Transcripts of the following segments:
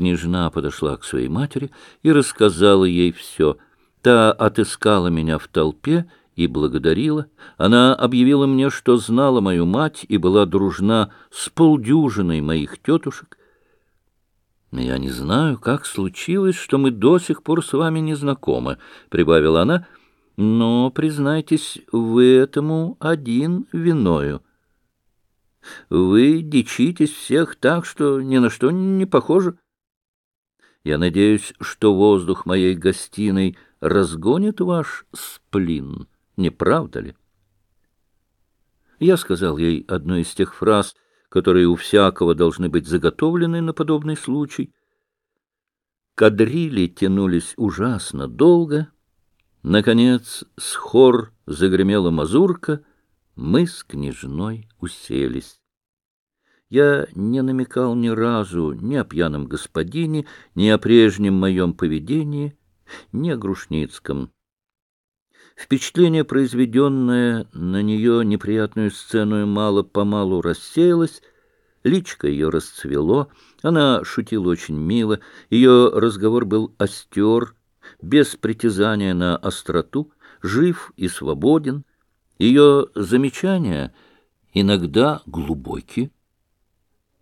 Княжна подошла к своей матери и рассказала ей все. Та отыскала меня в толпе и благодарила. Она объявила мне, что знала мою мать и была дружна с полдюжиной моих тетушек. «Я не знаю, как случилось, что мы до сих пор с вами не знакомы», — прибавила она, — «но, признайтесь, вы этому один виною». Вы дичитесь всех так, что ни на что не похоже. Я надеюсь, что воздух моей гостиной разгонит ваш сплин, не правда ли? Я сказал ей одну из тех фраз, которые у всякого должны быть заготовлены на подобный случай. Кадрили тянулись ужасно долго. Наконец, с хор загремела мазурка, мы с княжной уселись. Я не намекал ни разу ни о пьяном господине, ни о прежнем моем поведении, ни о Грушницком. Впечатление, произведенное на нее неприятную сцену, мало-помалу рассеялось, личко ее расцвело, она шутила очень мило, ее разговор был остер, без притязания на остроту, жив и свободен, ее замечания иногда глубокие,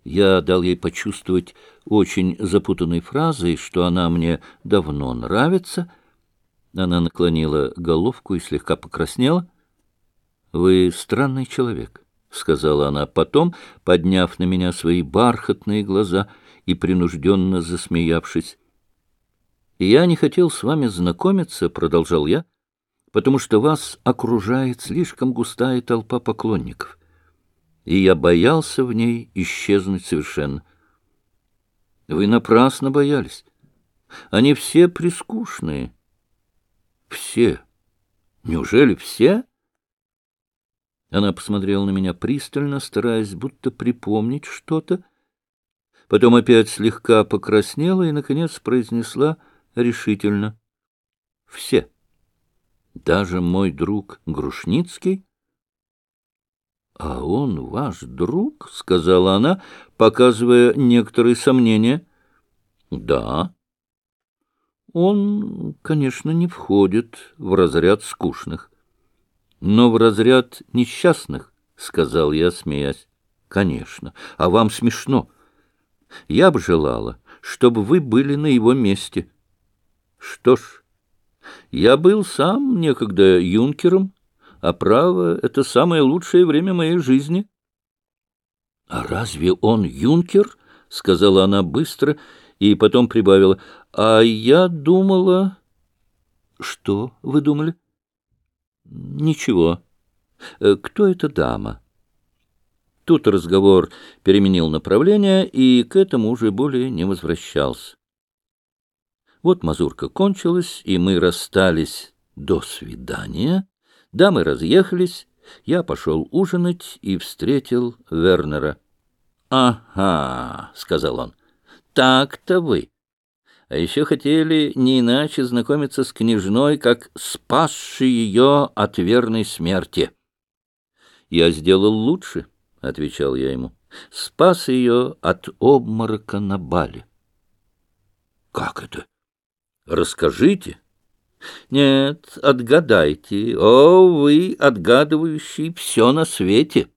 я дал ей почувствовать очень запутанной фразой, что она мне давно нравится. Она наклонила головку и слегка покраснела. «Вы странный человек», — сказала она потом, подняв на меня свои бархатные глаза и принужденно засмеявшись. «Я не хотел с вами знакомиться», — продолжал я, — «потому что вас окружает слишком густая толпа поклонников и я боялся в ней исчезнуть совершенно. Вы напрасно боялись. Они все прискучные. Все. Неужели все? Она посмотрела на меня пристально, стараясь будто припомнить что-то. Потом опять слегка покраснела и, наконец, произнесла решительно. Все. Даже мой друг Грушницкий — А он ваш друг? — сказала она, показывая некоторые сомнения. — Да. Он, конечно, не входит в разряд скучных. Но в разряд несчастных, — сказал я, смеясь. — Конечно. А вам смешно. Я бы желала, чтобы вы были на его месте. Что ж, я был сам некогда юнкером, — а право — это самое лучшее время моей жизни. — А разве он юнкер? — сказала она быстро и потом прибавила. — А я думала... — Что вы думали? — Ничего. Э, кто эта дама? Тут разговор переменил направление и к этому уже более не возвращался. Вот мазурка кончилась, и мы расстались до свидания. Дамы разъехались, я пошел ужинать и встретил Вернера. — Ага, — сказал он, — так-то вы. А еще хотели не иначе знакомиться с княжной, как спасшей ее от верной смерти. — Я сделал лучше, — отвечал я ему, — спас ее от обморока на бале. — Как это? Расскажите. — нет, отгадайте. О, вы, отгадывающий все на свете!